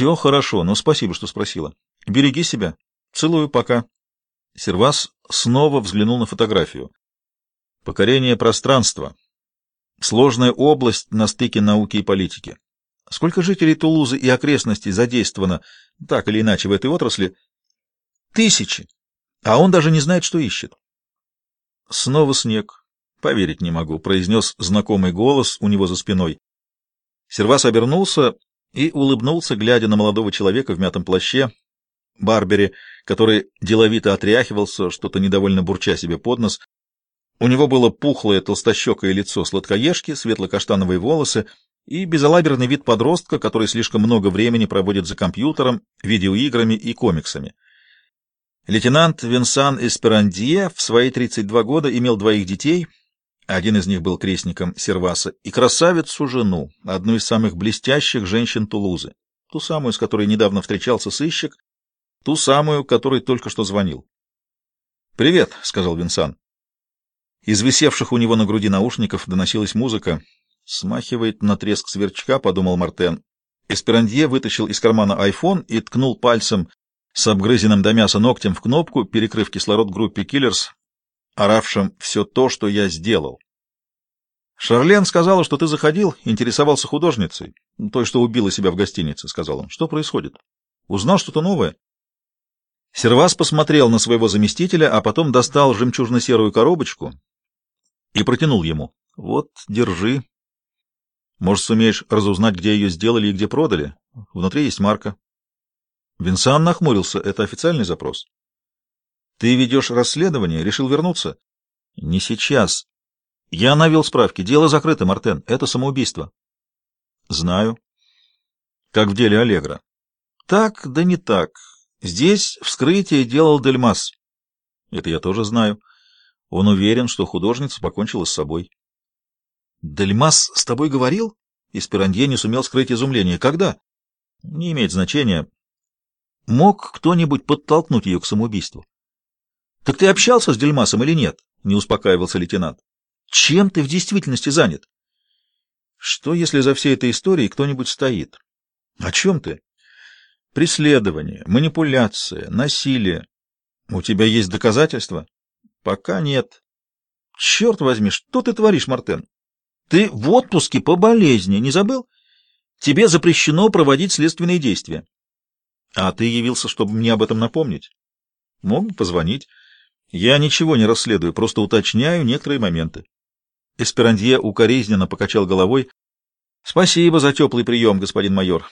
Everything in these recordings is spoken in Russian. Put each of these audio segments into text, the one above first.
Все хорошо, но спасибо, что спросила. Береги себя. Целую, пока. Сервас снова взглянул на фотографию. Покорение пространства. Сложная область на стыке науки и политики. Сколько жителей Тулузы и окрестностей задействовано так или иначе в этой отрасли? Тысячи. А он даже не знает, что ищет. Снова снег. Поверить не могу, произнес знакомый голос у него за спиной. Сервас обернулся и улыбнулся, глядя на молодого человека в мятом плаще, Барбери, который деловито отряхивался, что-то недовольно бурча себе под нос. У него было пухлое толстощекое лицо сладкоежки, светло-каштановые волосы и безалаберный вид подростка, который слишком много времени проводит за компьютером, видеоиграми и комиксами. Лейтенант Винсан Эсперандье в свои 32 года имел двоих детей, один из них был крестником Серваса, и красавицу жену, одну из самых блестящих женщин Тулузы, ту самую, с которой недавно встречался сыщик, ту самую, которой только что звонил. «Привет», — сказал Винсан. Из висевших у него на груди наушников доносилась музыка. «Смахивает на треск сверчка», — подумал Мартен. Эсперандье вытащил из кармана айфон и ткнул пальцем с обгрызенным до мяса ногтем в кнопку, перекрыв кислород группе «Киллерс», оравшим все то, что я сделал. «Шарлен сказала, что ты заходил, интересовался художницей, той, что убила себя в гостинице», — сказал он. «Что происходит? Узнал что-то новое?» Сервас посмотрел на своего заместителя, а потом достал жемчужно-серую коробочку и протянул ему. «Вот, держи. Может, сумеешь разузнать, где ее сделали и где продали? Внутри есть марка». Винсан нахмурился. «Это официальный запрос?» «Ты ведешь расследование? Решил вернуться?» «Не сейчас. Я навел справки. Дело закрыто, Мартен. Это самоубийство». «Знаю». «Как в деле Аллегра». «Так, да не так. Здесь вскрытие делал Дельмас. Это я тоже знаю. Он уверен, что художница покончила с собой. Дельмас с тобой говорил? Эсперандье не сумел скрыть изумление. Когда? Не имеет значения. Мог кто-нибудь подтолкнуть ее к самоубийству? Так ты общался с Дельмасом или нет? Не успокаивался лейтенант. Чем ты в действительности занят? Что, если за всей этой историей кто-нибудь стоит? О чем ты? Преследование, манипуляция, насилие. У тебя есть доказательства? Пока нет. Черт возьми, что ты творишь, Мартен? Ты в отпуске по болезни, не забыл? Тебе запрещено проводить следственные действия. А ты явился, чтобы мне об этом напомнить? Мог бы позвонить. Я ничего не расследую, просто уточняю некоторые моменты. Эсперандье укоризненно покачал головой. — Спасибо за теплый прием, господин майор.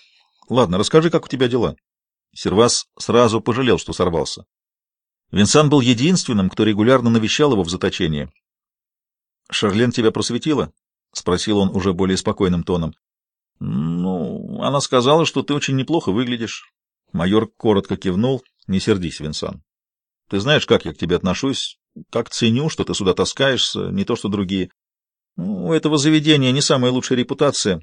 Ладно, расскажи, как у тебя дела. Сервас сразу пожалел, что сорвался. Винсан был единственным, кто регулярно навещал его в заточении. «Шарлен тебя просветила?» — спросил он уже более спокойным тоном. «Ну, она сказала, что ты очень неплохо выглядишь». Майор коротко кивнул. «Не сердись, Винсан. Ты знаешь, как я к тебе отношусь, как ценю, что ты сюда таскаешься, не то что другие. У этого заведения не самая лучшая репутация.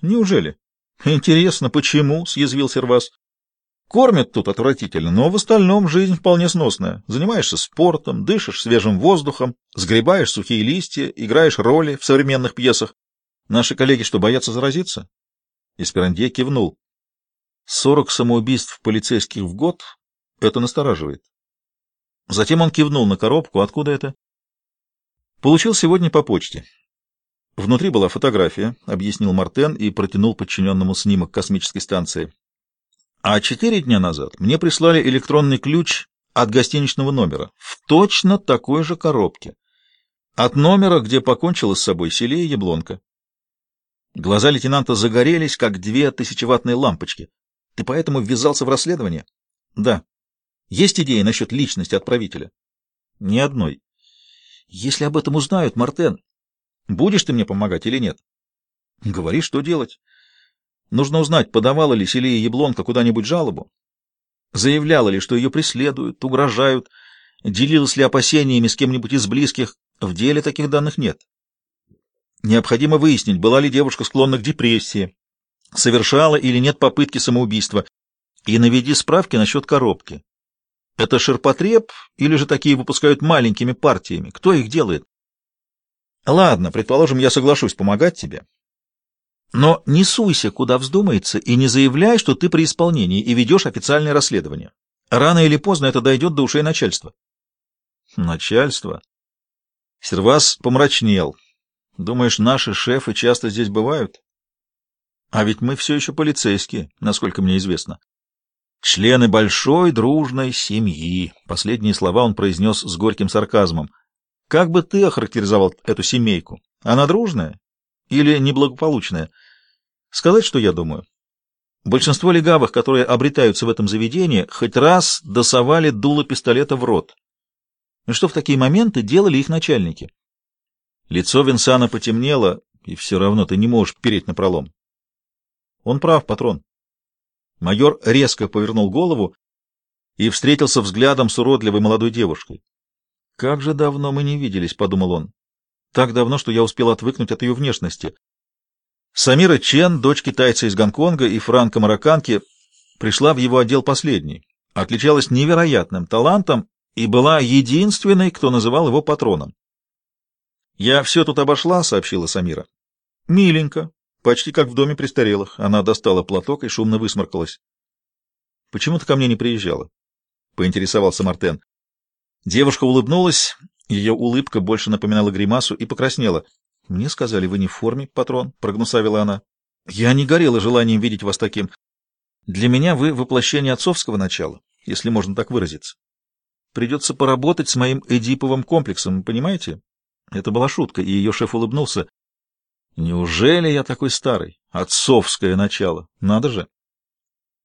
Неужели? Интересно, почему? — съязвил Сервас. Кормят тут отвратительно, но в остальном жизнь вполне сносная. Занимаешься спортом, дышишь свежим воздухом, сгребаешь сухие листья, играешь роли в современных пьесах. Наши коллеги что, боятся заразиться? Эсперандье кивнул. Сорок самоубийств полицейских в год — это настораживает. Затем он кивнул на коробку. Откуда это? Получил сегодня по почте. Внутри была фотография, объяснил Мартен и протянул подчиненному снимок космической станции. А четыре дня назад мне прислали электронный ключ от гостиничного номера в точно такой же коробке. От номера, где покончила с собой Селия Яблонка. Глаза лейтенанта загорелись, как две тысячеватные лампочки. Ты поэтому ввязался в расследование? Да. Есть идеи насчет личности отправителя? Ни одной. Если об этом узнают, Мартен, Будешь ты мне помогать или нет? Говори, что делать. Нужно узнать, подавала ли Селия Яблонка куда-нибудь жалобу, заявляла ли, что ее преследуют, угрожают, делилась ли опасениями с кем-нибудь из близких. В деле таких данных нет. Необходимо выяснить, была ли девушка склонна к депрессии, совершала или нет попытки самоубийства, и наведи справки насчет коробки. Это ширпотреб или же такие выпускают маленькими партиями? Кто их делает? Ладно, предположим, я соглашусь помогать тебе. Но не суйся, куда вздумается, и не заявляй, что ты при исполнении и ведешь официальное расследование. Рано или поздно это дойдет до ушей начальства. Начальство? Сервас помрачнел. Думаешь, наши шефы часто здесь бывают? А ведь мы все еще полицейские, насколько мне известно. Члены большой дружной семьи. Последние слова он произнес с горьким сарказмом. Как бы ты охарактеризовал эту семейку? Она дружная или неблагополучная? Сказать, что я думаю. Большинство легавых, которые обретаются в этом заведении, хоть раз досовали дуло пистолета в рот. И что в такие моменты делали их начальники? Лицо Винсана потемнело, и все равно ты не можешь переть на пролом. Он прав, патрон. Майор резко повернул голову и встретился взглядом с уродливой молодой девушкой. «Как же давно мы не виделись», — подумал он. «Так давно, что я успел отвыкнуть от ее внешности». Самира Чен, дочь китайца из Гонконга и франко-марокканки, пришла в его отдел последней, отличалась невероятным талантом и была единственной, кто называл его патроном. «Я все тут обошла», — сообщила Самира. «Миленько, почти как в доме престарелых». Она достала платок и шумно высморкалась. «Почему ты ко мне не приезжала?» — поинтересовался Мартен. Девушка улыбнулась, ее улыбка больше напоминала гримасу и покраснела. «Мне сказали, вы не в форме, патрон», — прогнусавила она. «Я не горела желанием видеть вас таким. Для меня вы воплощение отцовского начала, если можно так выразиться. Придется поработать с моим эдиповым комплексом, понимаете?» Это была шутка, и ее шеф улыбнулся. «Неужели я такой старый? Отцовское начало. Надо же!»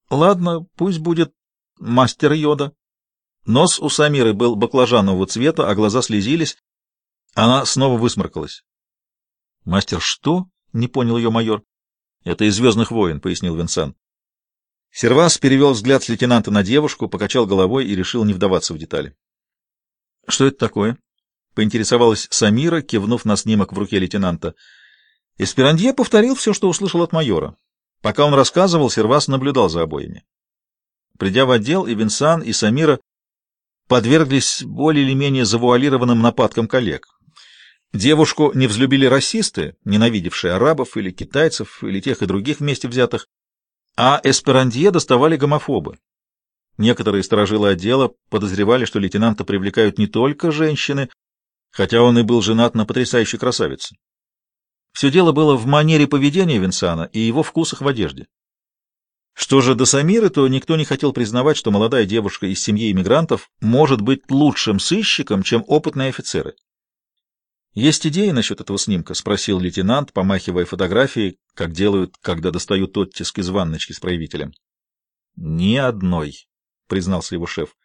«Ладно, пусть будет мастер Йода». Нос у Самиры был баклажанового цвета, а глаза слезились. Она снова высморкалась. «Мастер что?» — не понял ее майор. «Это из «Звездных войн», — пояснил Винсан. Сервас перевел взгляд с лейтенанта на девушку, покачал головой и решил не вдаваться в детали. «Что это такое?» — поинтересовалась Самира, кивнув на снимок в руке лейтенанта. Эсперандье повторил все, что услышал от майора. Пока он рассказывал, Сервас наблюдал за обоими. Придя в отдел, и Винсан, и Самира подверглись более или менее завуалированным нападкам коллег. Девушку не взлюбили расисты, ненавидевшие арабов или китайцев, или тех и других вместе взятых, а эсперандье доставали гомофобы. Некоторые сторожилы отдела подозревали, что лейтенанта привлекают не только женщины, хотя он и был женат на потрясающей красавице. Все дело было в манере поведения Винсана и его вкусах в одежде. Что же до Самиры, то никто не хотел признавать, что молодая девушка из семьи иммигрантов может быть лучшим сыщиком, чем опытные офицеры. «Есть идеи насчет этого снимка?» — спросил лейтенант, помахивая фотографией, как делают, когда достают оттиск из ванночки с проявителем. «Ни одной», — признался его шеф.